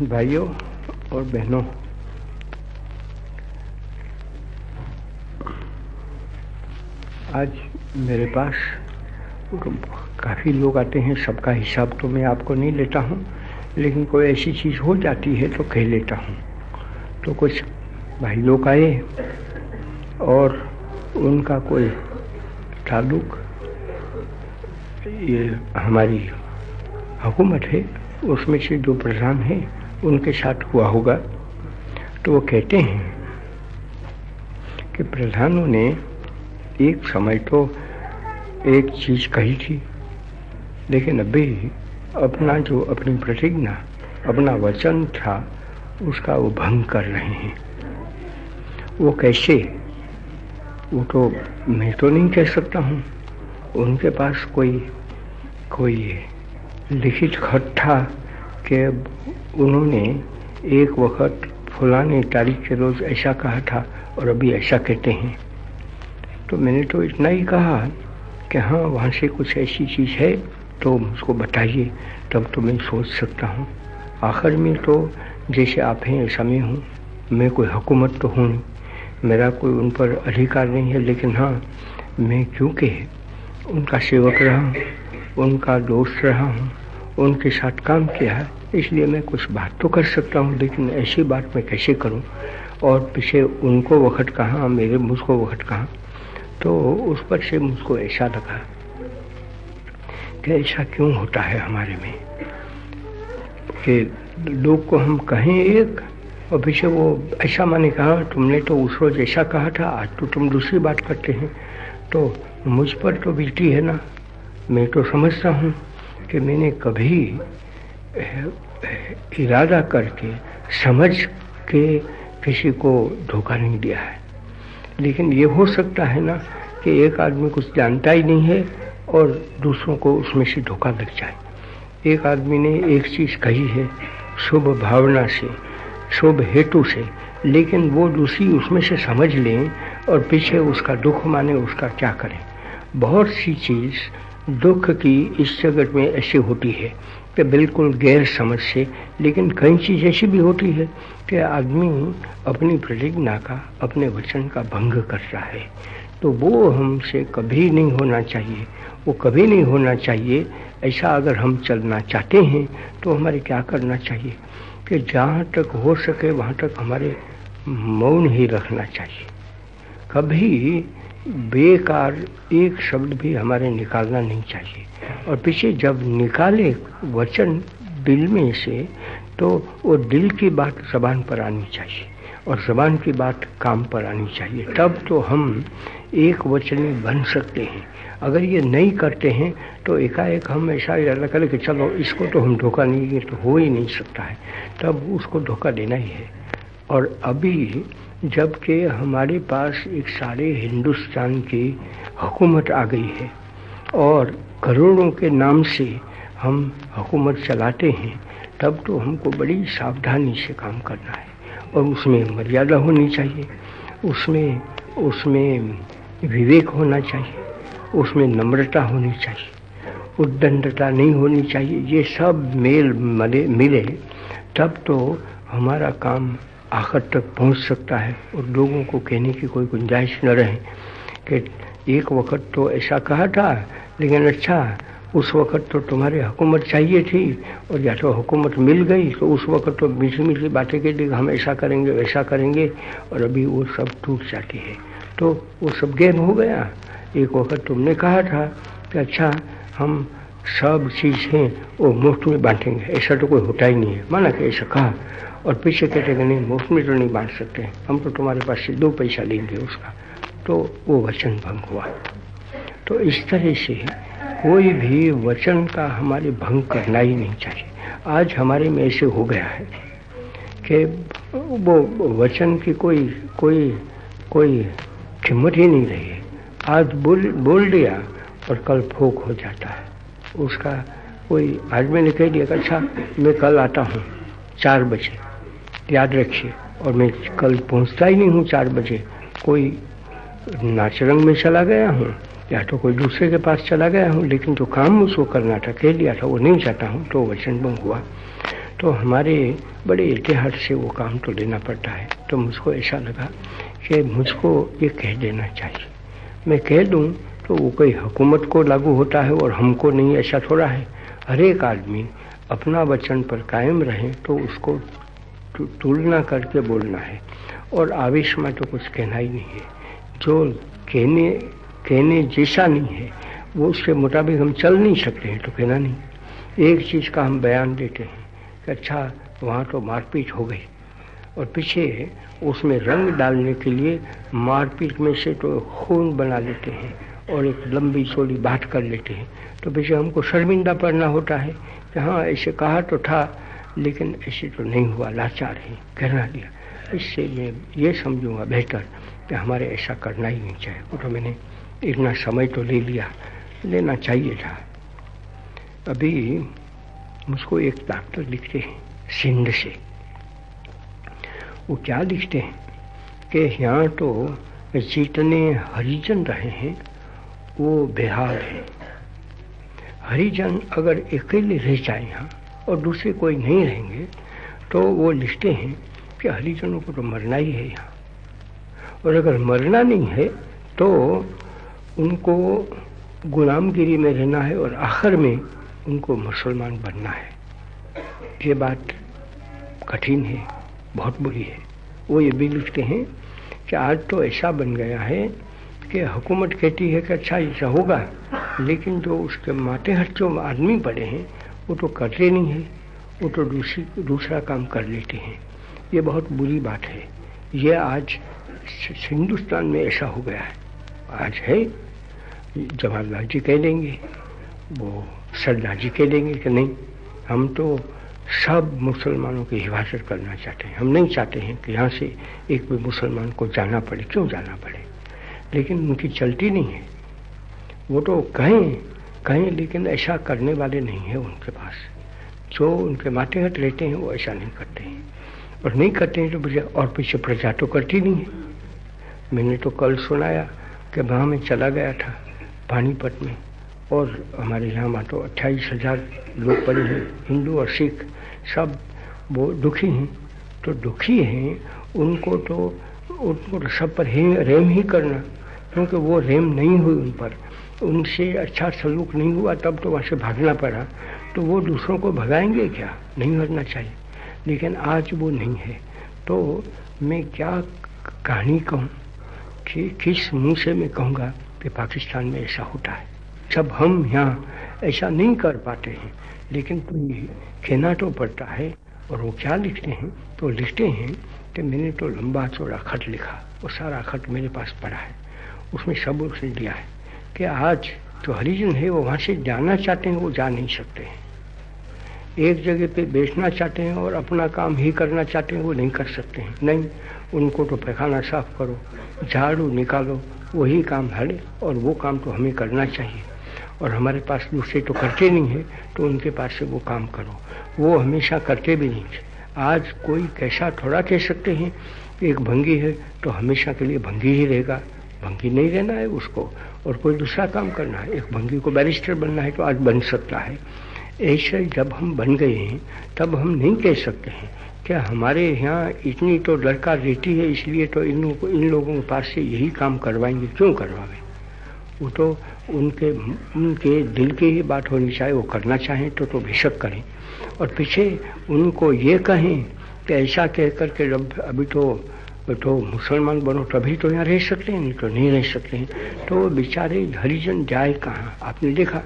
भाइयों और बहनों। आज मेरे पास काफ़ी लोग आते हैं, सबका हिसाब तो मैं आपको नहीं लेता हूँ, लेकिन कोई ऐसी चीज़ हो जाती है तो कह लेता हूँ। तो कुछ भाई लोग आए और उनका कोई ताल्लुक, ये हमारी हुकूमत है, उसमें से जो प्रधान है। उनके साथ हुआ होगा तो वो कहते हैं कि प्रधानों ने एक समय तो एक चीज़ कही थी, लेकिन अभी अपना जो अपनी प्रतिज्ञा, अपना वचन था, उसका वो भंग कर रहे हैं। वो कैसे? वो तो मैं तो नहीं कह सकता हूँ। उनके पास कोई कोई लिखित खत था कि उन्होंने एक वक्त फुलाने तारीख के रोज़ ऐसा कहा था और अभी ऐसा कहते हैं। तो मैंने तो इतना ही कहा कि हाँ वहाँ से कुछ ऐसी चीज़ है तो मुझको बताइए, तब तो मैं सोच सकता हूँ। आखिर में तो जैसे आप हैं, ऐसा मैं हूँ। मैं कोई हुकूमत तो हूँ नहीं। मेरा कोई उन पर अधिकार नहीं है, लेकिन हाँ मैं क्योंकि उनका सेवक रहा हूँ, उनका दोस्त रहा हूँ उनके साथ काम किया है, इसलिए मैं कुछ बात तो कर सकता हूँ, लेकिन ऐसी बात मैं कैसे करूँ? और पीछे उनको वक्त कहाँ, मेरे मुझको वक्त कहाँ? तो उस पर से मुझको ऐसा लगा कि ऐसा क्यों होता है हमारे में? कि लोग को हम कहें एक, और पीछे वो ऐसा माने कहा तुमने तो उस रोज ऐसा कहा था, आज तो तुम दूसरी बात करते हैं। तो मुझ पर तो बीती है ना? मैं तो समझता हूँ। कि मैंने कभी इरादा करके, समझ के किसी को धोखा नहीं दिया है। लेकिन ये हो सकता है ना कि एक आदमी कुछ जानता ही नहीं है और दूसरों को उसमें से धोखा लग जाए। एक आदमी ने एक चीज़ कही है, शुभ भावना से, शुभ हेतु से, लेकिन वो दूसरी उसमें से समझ लें और पीछे उसका दुख माने, उसका क्या करें। बहुत सी चीज़ दुख की इस जगत में ऐसी होती है कि बिल्कुल गैर समझ से, लेकिन कई चीज़ ऐसी भी होती है कि आदमी अपनी प्रतिज्ञा का, अपने वचन का भंग करता है। तो वो हमसे कभी नहीं होना चाहिए। वो कभी नहीं होना चाहिए। ऐसा अगर हम चलना चाहते हैं तो हमारे क्या करना चाहिए? कि जहाँ तक हो सके, वहाँ तक हमारे मौन ही रखना चाहिए। कभी बेकार एक शब्द भी हमारे निकालना नहीं चाहिए। और पीछे जब निकाले वचन दिल में से तो वो दिल की बात जबान पर आनी चाहिए और जबान की बात काम पर आनी चाहिए। तब तो हम एक वचनी बन सकते हैं। अगर ये नहीं करते हैं तो एकाएक हम ऐसा इरादा करें कि चलो, इसको तो हम धोखा नहीं देंगे तो हो ही नहीं सकता है। तब उसको धोखा देना ही है। और अभी जबकि हमारे पास एक सारे हिंदुस्तान की हुकूमत आ गई है और करोड़ों के नाम से हम हुकूमत चलाते हैं, तब तो हमको बड़ी सावधानी से काम करना है और उसमें मर्यादा होनी चाहिए, उसमें उसमें विवेक होना चाहिए, उसमें नम्रता होनी चाहिए, उद्दंडता नहीं होनी चाहिए, ये सब मेल मले, मिले, तब तो हमारा काम आखिर तक पहुँच सकता है और लोगों को कहने की कोई गुंजाइश न रहे कि एक वक्त तो ऐसा कहा था, लेकिन अच्छा उस वक्त तो तुम्हारे हुकूमत चाहिए थी और या तो हुकूमत मिल गई तो उस वक्त तो मीठी मीठी बातें कह दी हम ऐसा करेंगे, वैसा करेंगे और अभी वो सब टूट जाती है। तो वो सब गेम हो गया। एक वक्त तुमने कहा था कि अच्छा हम सब चीज़ें वो मुफ़्त में बांटेंगे। ऐसा तो कोई होता ही नहीं है। माना कि ऐसा कहा। और पीछे कहते कि नहीं, मुफ़्त में तो नहीं बांट सकते। हम तो तुम्हारे पास से दो पैसा लेंगे उसका। तो वो वचन भंग हुआ। तो इस तरह से कोई भी वचन का हमारे भंग करना ही नहीं चाहिए। आज हमारे में ऐसे हो गया है कि वो वचन की कोई कोई कोई कीमत ही नहीं रही। है आज बोल बोल दिया और कल फोक हो जाता है। उसका कोई आज मैंने कह दिया कि अच्छा मैं कल आता हूँ, चार बजे। याद रखिए, और मैं कल पहुँचता ही नहीं हूँ चार बजे। कोई नाच रंग में चला गया हूँ, या तो कोई दूसरे के पास चला गया हूँ, लेकिन जो काम उसको करना था, कह दिया था, वो नहीं चाहता हूँ तो वचन भंग हुआ। तो हमारे बड़े इतिहास से वो काम तो लेना पड़ता है। तो मुझको ऐसा लगा कि मुझको ये कह देना चाहिए। मैं कह दूँ तो वो कोई हुकूमत को लागू होता है और हमको नहीं ऐसा थोड़ा है। हर एक आदमी अपना वचन पर कायम रहे तो उसको तुलना करके बोलना है। और आवेश में तो कुछ कहना ही नहीं है। जो कहने कहने जैसा नहीं है, वो उसके मुताबिक हम चल नहीं सकते हैं तो कहना नहीं। एक चीज़ का हम बयान देते हैं कि अच्छा वहाँ तो मारपीट हो गई। और पीछे उसमें रंग डालने के लिए मारपीट में से तो खून बना लेते हैं। और एक लंबी चोली बात कर लेते हैं। तो पीछे हमको शर्मिंदा पड़ना होता है कि हाँ ऐसे कहा तो था, लेकिन ऐसे तो नहीं हुआ, लाचार है कहना दिया इससे मैं ये समझूँगा बेहतर कि हमारे ऐसा करना ही नहीं चाहिए। वो तो मैंने इतना समय तो ले लिया, लेना चाहिए था। अभी मुझको एक डॉक्टर लिखते हैं, सिंध से। वो क्या लिखते हैं कि यहाँ तो जितने हरिजन रहे हैं वो बिहार है। हरिजन अगर अकेले रह जाए यहाँ और दूसरे कोई नहीं रहेंगे तो वो लिखते हैं कि हरिजनों को तो मरना ही है यहाँ। और अगर मरना नहीं है तो उनको गुलामगिरी में रहना है और आखिर में उनको मुसलमान बनना है। ये बात कठिन है, बहुत बुरी है। वो ये भी लिखते हैं कि आज तो ऐसा बन गया है कि हुकूमत कहती है कि अच्छा ऐसा होगा। लेकिन जो उसके माते हट जो आदमी पड़े हैं, वो तो करते नहीं हैं, वो तो दूसरी, दूसरा काम कर लेते हैं। ये बहुत बुरी बात है। ये आज हिंदुस्तान में ऐसा हो गया है। आज है। जवाहरलाल जी कह देंगे, वो सरदार जी कह देंगे कि नहीं, हम तो सब मुसलमानों की हिफाजत करना चाहते हैं। हम नहीं चाहते हैं कि यहाँ से एक भी मुसलमान को जाना पड़े, क्यों जाना पड़े? लेकिन उनकी चलती नहीं है। वो तो कहें कहें, लेकिन ऐसा करने वाले नहीं है उनके पास। जो उनके मातेहत रहते हैं, वो ऐसा नहीं करते हैं। और नहीं करते हैं तो और पीछे प्रजा तो करती नहीं है। मैंने तो कल सुनाया कि वहाँ में चला गया था, पानीपत में। और हमारे यहाँ तो अट्ठाईस हज़ार लोग पड़े हैं, हिंदू और सिख, सब वो दुखी हैं। तो दुखी हैं, उनको तो उनको तो सब पर रेम ही करना। क्योंकि वो रेम नहीं हुई उन पर। उनसे अच्छा सलूक नहीं हुआ, तब तो वहाँ से भागना पड़ा। तो वो दूसरों को भगाएँगे क्या? नहीं करना चाहिए। लेकिन आज वो नहीं है। तो मैं क्या कहानी कहूँ? कि किस मुँह से मैं कहूँगा कि पाकिस्तान में ऐसा होता है? जब हम यहाँ ऐसा नहीं कर पाते हैं, लेकिन तो ये कहना तो पड़ता है। और वो क्या लिखते हैं? तो लिखते हैं कि मैंने तो लंबा चौड़ा खत लिखा। वो सारा खत मेरे पास पड़ा है। उसमें सब उसने दिया है कि आज जो हरिजन है, वो वहाँ से जाना चाहते हैं, वो जा नहीं सकते हैं। एक जगह पे बेचना चाहते हैं और अपना काम ही करना चाहते हैं, वो नहीं कर सकते हैं। नहीं, उनको तो पैखाना साफ़ करो, झाड़ू निकालो, वही काम है और वो काम तो हमें करना चाहिए। और हमारे पास दूसरे तो करते नहीं है तो उनके पास से वो काम करो। वो हमेशा करते भी नहीं आज कोई कैसा थोड़ा कह सकते हैं, एक भंगी है तो हमेशा के लिए भंगी ही रहेगा। भंगी नहीं रहना है उसको। और कोई दूसरा काम करना है। एक भंगी को बैरिस्टर बनना है तो आज बन सकता है। ऐसे जब हम बन गए हैं, तब हम नहीं कह सकते हैं, क्या हमारे यहाँ इतनी तो दरकार रहती है, इसलिए तो इन लोगों इन लोगों के पास से यही काम करवाएँगे, क्यों करवाएँ? वो तो उनके उनके दिल की ही बात होनी चाहिए, वो करना चाहें तो तो बेशक करें। और पीछे उनको ये कहें कि ऐसा कह कर के जब अभी तो तो मुसलमान बनो, तभी तो यहाँ रह सकते हैं, नहीं तो नहीं रह सकते हैं। तो बेचारे हरिजन जाए कहाँ? आपने देखा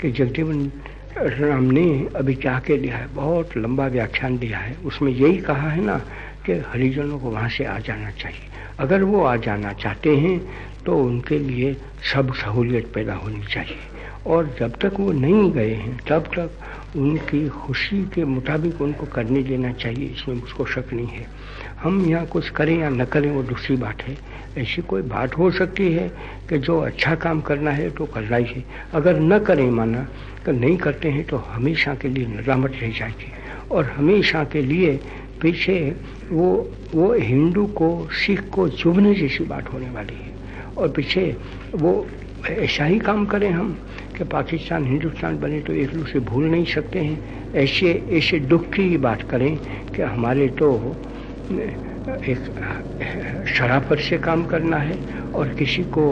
कि जगजीवन राम ने अभी क्या के दिया है? बहुत लंबा व्याख्यान दिया है। उसमें यही कहा है ना कि हरिजनों को वहाँ से आ जाना चाहिए। अगर वो आ जाना चाहते हैं तो उनके लिए सब सहूलियत पैदा होनी चाहिए। और जब तक वो नहीं गए हैं, तब तक उनकी खुशी के मुताबिक उनको करने देना चाहिए, इसमें मुझको शक नहीं है। हम यहाँ कुछ करें या न करें, वो दूसरी बात है। ऐसी कोई बात हो सकती है कि जो अच्छा काम करना है तो करना ही है। अगर न करें माना तो नहीं करते हैं तो हमेशा के लिए नदामत रह जाएगी। और हमेशा के लिए पीछे वो वो हिंदू को, सिख को चुभने जैसी बात होने वाली है। और पीछे वो ऐसा ही काम करें हम कि पाकिस्तान, हिंदुस्तान बने तो एक दूसरे भूल नहीं सकते हैं। ऐसे ऐसे दुख की बात करें कि हमारे तो एक शराफत से काम करना है और किसी को,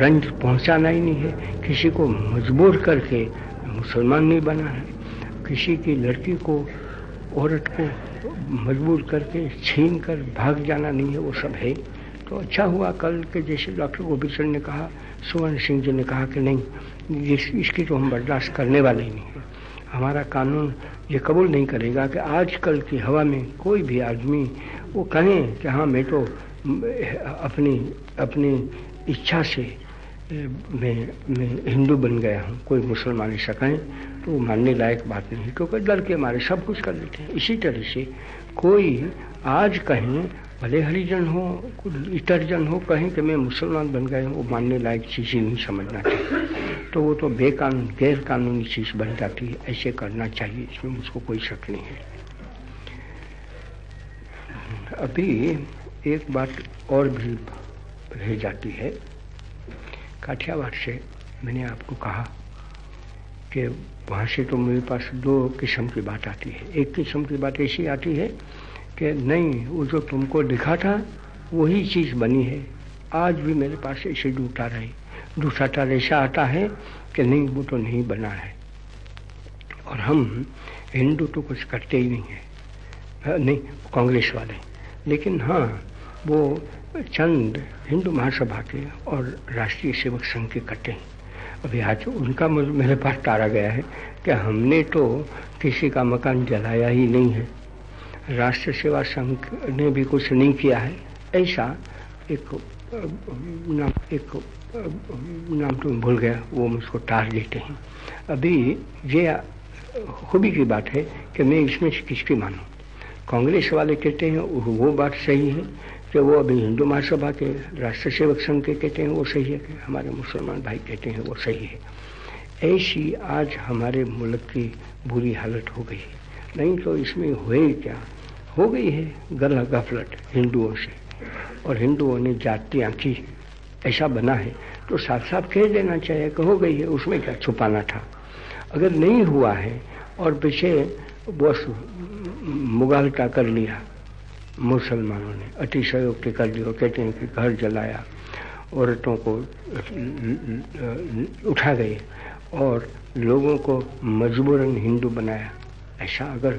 रंज पहुंचाना ही नहीं है। किसी को मजबूर करके मुसलमान नहीं बना है। किसी की लड़की को, औरत को मजबूर करके छीन कर भाग जाना नहीं है, वो सब है। तो अच्छा हुआ कल के जैसे डॉक्टर गोपीचंद ने कहा सुवर्ण सिंह जी ने कहा कि नहीं इस, इसकी तो हम बर्दाश्त करने वाले ही नहीं है। हमारा कानून ये कबूल नहीं करेगा कि आजकल की हवा में कोई भी आदमी वो कहें कि हाँ मैं तो अपनी अपनी इच्छा से मैं मैं हिंदू बन गया हूँ कोई मुसलमान ऐसा कहें तो वो मानने लायक बात नहीं क्योंकि डर के मारे सब कुछ कर लेते हैं। इसी तरह से कोई आज कहें भले हरिजन हो इतर जन हो, कहें कि मैं मुसलमान बन गए हूँ, वो मानने लायक चीज़ ही नहीं समझना चाहिए तो वो तो बेकानून गैर कानूनी चीज़ बन जाती है, ऐसे करना चाहिए, इसमें मुझको कोई शक नहीं है। अभी एक बात और भी रह जाती है। काठियावाड़ से मैंने आपको कहा कि वहाँ से तो मेरे पास दो किस्म की बात आती है। एक किस्म की बात ऐसी आती है कि नहीं, वो जो तुमको दिखा था, वही चीज़ बनी है। आज भी मेरे पास ऐसे डूटा रहे। दूसरा तार ऐसा आता है कि नहीं, वो तो नहीं बना है। और हम हिंदू तो कुछ करते ही नहीं है। नहीं, कांग्रेस वाले। लेकिन हाँ वो चंद हिंदू महासभा के और राष्ट्रीय सेवक संघ के कटे हैं। अभी आज उनका मेरे पास तारा गया है कि हमने तो किसी का मकान जलाया ही नहीं है। राष्ट्र सेवा संघ ने भी कुछ नहीं किया है। ऐसा एक, नाम एक, नाम तो भूल गया, वो मुझको टार देते हैं। अभी ये खूबी की बात है कि मैं इसमें से किसकी मानूं? कांग्रेस वाले कहते हैं, वो बात सही है। कि वो अभी हिंदू महासभा के राष्ट्र सेवक संघ के कहते हैं, वो सही है कि हमारे मुसलमान भाई कहते हैं, वो सही है। ऐसी आज हमारे मुल्क की बुरी हालत हो गई है। नहीं तो इसमें हुए क्या? हो गई है गल गफलत हिंदुओं से। और हिंदुओं ने जातियाँ की, ऐसा बना है तो साफ़ साफ़ कह देना चाहिए कि हो गई है, उसमें क्या छुपाना था? अगर नहीं हुआ है, और पीछे बस मुगालता कर लिया, मुसलमानों ने, अतिशयोक्ति कर दिया कहते हैं कि घर जलाया, औरतों को उठा गए और लोगों को मजबूरन हिंदू बनाया। ऐसा अगर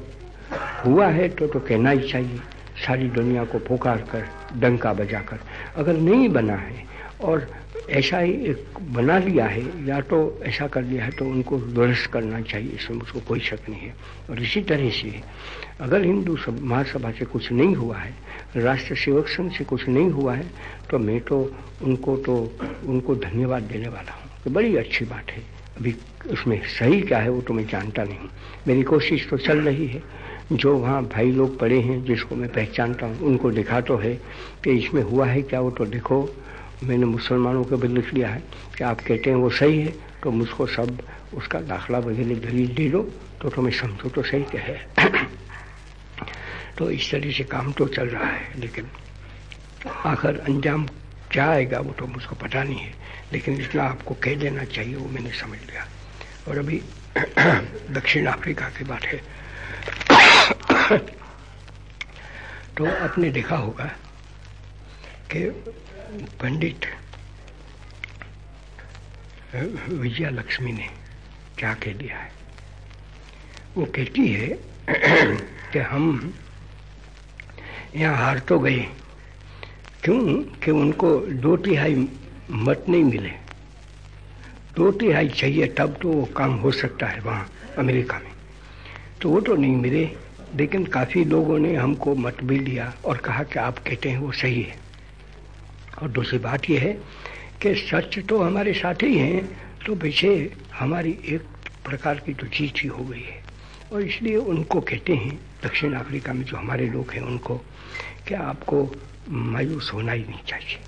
हुआ है तो तो कहना ही चाहिए। सारी दुनिया को पुकार कर डंका बजाकर। अगर नहीं बना है और ऐसा ही एक बना लिया है, या तो ऐसा कर लिया है तो उनको दुरुस्त करना चाहिए, इसमें मुझको कोई शक नहीं है। और इसी तरह से अगर हिंदू महासभा से कुछ नहीं हुआ है, राष्ट्र सेवक संघ से कुछ नहीं हुआ है तो मैं तो उनको तो उनको धन्यवाद देने वाला हूँ। कि बड़ी अच्छी बात है। अभी उसमें सही क्या है वो तो मैं जानता नहीं। मेरी कोशिश तो चल रही है। जो वहाँ भाई लोग पड़े हैं, जिसको मैं पहचानता हूँ, उनको दिखा तो है कि इसमें हुआ है क्या, वो तो देखो। मैंने मुसलमानों को भी लिख लिया है कि आप कहते हैं वो सही है तो मुझको सब उसका दाखला वगैरह दलील दे दो तो तुम्हें तो समझो तो सही क्या है। तो इस तरह से काम तो चल रहा है, लेकिन आखिर अंजाम क्या आएगा वो तो मुझको पता नहीं है। लेकिन इतना आपको कह देना चाहिए वो मैंने समझ लिया। और अभी दक्षिण अफ्रीका की बात है। तो आपने देखा होगा कि पंडित विजया लक्ष्मी ने क्या कह दिया है। वो कहती है कि हम यहाँ हार तो गए। क्यों? कि उनको दो तिहाई मत नहीं मिले। दो तिहाई चाहिए, तब तो वो काम हो सकता है वहाँ, अमेरिका में। तो वो तो नहीं मिले, लेकिन काफ़ी लोगों ने हमको मत भी लिया और कहा कि आप कहते हैं वो सही है। और दूसरी बात यह है कि सच तो हमारे साथ ही हैं तो पीछे हमारी एक प्रकार की तो चीज़ ही हो गई है। और इसलिए उनको कहते हैं, दक्षिण अफ्रीका में जो हमारे लोग हैं, उनको कि आपको मायूस होना ही नहीं चाहिए।